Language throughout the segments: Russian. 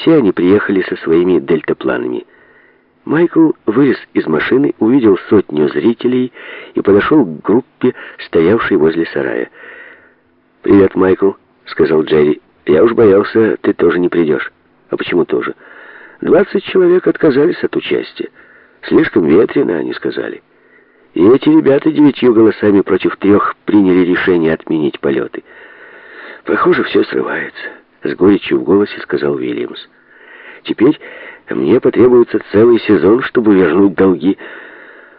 Все они приехали со своими дельтапланами. Майкл вылез из машины, увидел сотню зрителей и подошел к группе, стоявшей возле сарая. «Привет, Майкл», — сказал Джерри. «Я уж боялся, ты тоже не придешь». «А почему тоже?» «Двадцать человек отказались от участия. Слишком ветрено, они сказали». И эти ребята девятью голосами против трех приняли решение отменить полеты. Похоже, все срывается, с горечью в голосе сказал Уильямс. Теперь мне потребуется целый сезон, чтобы вернуть долги.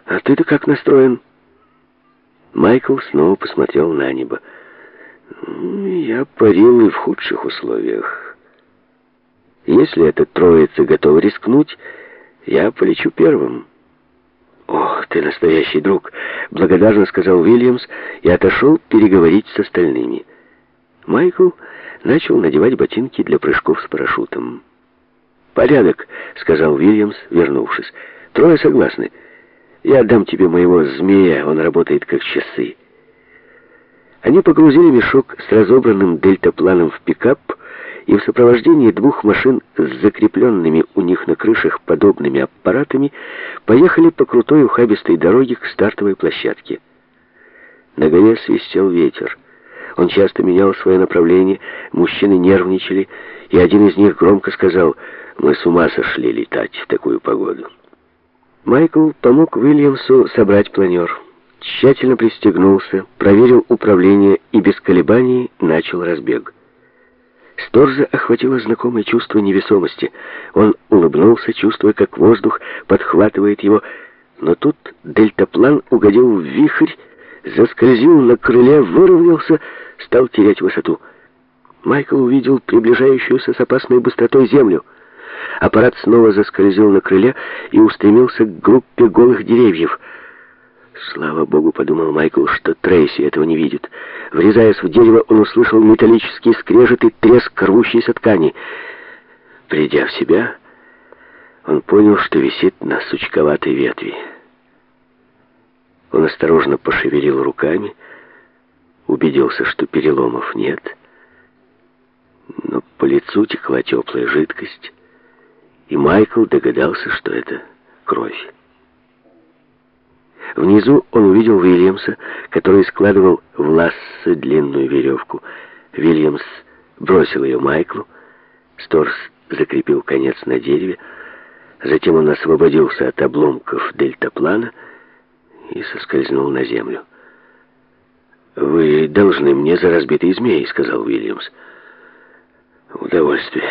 А ты-то как настроен? Майкл снова посмотрел на небо. Я парил и в худших условиях. Если эта троица готова рискнуть, я полечу первым. «Ох, ты настоящий друг!» — благодарно сказал Уильямс и отошел переговорить с остальными. Майкл начал надевать ботинки для прыжков с парашютом. «Порядок», — сказал Уильямс, вернувшись. «Трое согласны. Я отдам тебе моего змея, он работает как часы». Они погрузили мешок с разобранным дельтапланом в пикап и в сопровождении двух машин с закрепленными у них на крышах подобными аппаратами поехали по крутой ухабистой дороге к стартовой площадке. На горе свистел ветер. Он часто менял свое направление, мужчины нервничали, и один из них громко сказал «Мы с ума сошли летать в такую погоду». Майкл помог Уильямсу собрать планер. Тщательно пристегнулся, проверил управление и без колебаний начал разбег. Сторза охватило знакомое чувство невесомости. Он улыбнулся, чувствуя, как воздух подхватывает его. Но тут дельтаплан угодил в вихрь, заскользил на крыле, выровнялся, стал терять высоту. Майкл увидел приближающуюся с опасной быстротой землю. Аппарат снова заскользил на крыле и устремился к группе голых деревьев — Слава богу, подумал Майкл, что Трейси этого не видит. Врезаясь в дерево, он услышал металлический скрежет и треск рвущейся ткани. Придя в себя, он понял, что висит на сучковатой ветви. Он осторожно пошевелил руками, убедился, что переломов нет, но по лицу текла теплая жидкость, и Майкл догадался, что это кровь. Внизу он увидел Уильямса, который складывал в лассы длинную веревку. Уильямс бросил ее Майклу. Сторс закрепил конец на дереве. Затем он освободился от обломков дельтаплана и соскользнул на землю. «Вы должны мне за разбитый змей», — сказал Уильямс. «Удовольствие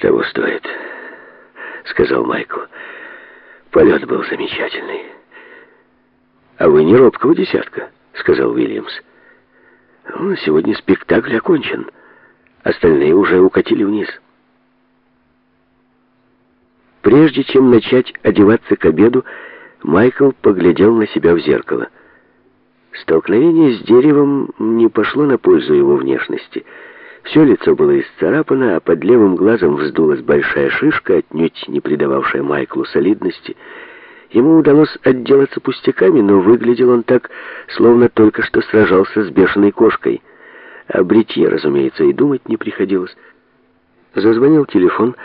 того стоит», — сказал Майкл. «Полет был замечательный». «А вы не робкого десятка», — сказал Уильямс. «Ну, «Сегодня спектакль окончен. Остальные уже укатили вниз». Прежде чем начать одеваться к обеду, Майкл поглядел на себя в зеркало. Столкновение с деревом не пошло на пользу его внешности. Все лицо было исцарапано, а под левым глазом вздулась большая шишка, отнюдь не придававшая Майклу солидности, Ему удалось отделаться пустяками, но выглядел он так, словно только что сражался с бешеной кошкой. О бритье, разумеется, и думать не приходилось. Зазвонил телефон,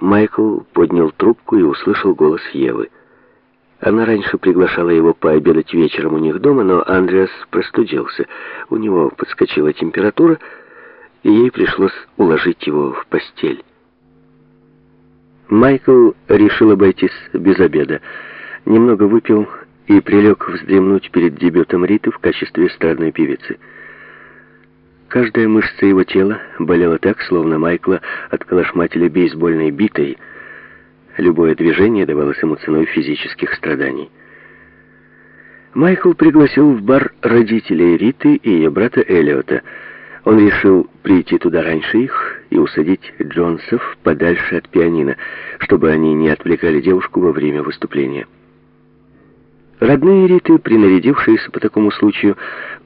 Майкл поднял трубку и услышал голос Евы. Она раньше приглашала его пообедать вечером у них дома, но Андреас простудился. У него подскочила температура, и ей пришлось уложить его в постель. Майкл решил обойтись без обеда немного выпил и прилег вздремнуть перед дебютом Риты в качестве эстрадной певицы. Каждая мышца его тела болела так, словно Майкла отколошматили бейсбольной битой. Любое движение давалось ему ценой физических страданий. Майкл пригласил в бар родителей Риты и ее брата Эллиота. Он решил прийти туда раньше их и усадить Джонсов подальше от пианино, чтобы они не отвлекали девушку во время выступления. Родные Риты, принарядившиеся по такому случаю,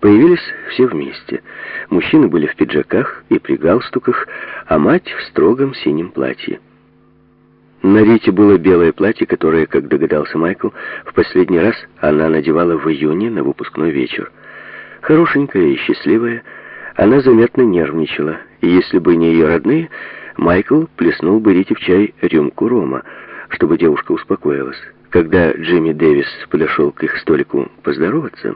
появились все вместе. Мужчины были в пиджаках и при галстуках, а мать в строгом синем платье. На Рите было белое платье, которое, как догадался Майкл, в последний раз она надевала в июне на выпускной вечер. Хорошенькая и счастливая, она заметно нервничала, и если бы не ее родные, Майкл плеснул бы Рите в чай рюмку рома, чтобы девушка успокоилась. Когда Джимми Дэвис подошел к их столику поздороваться,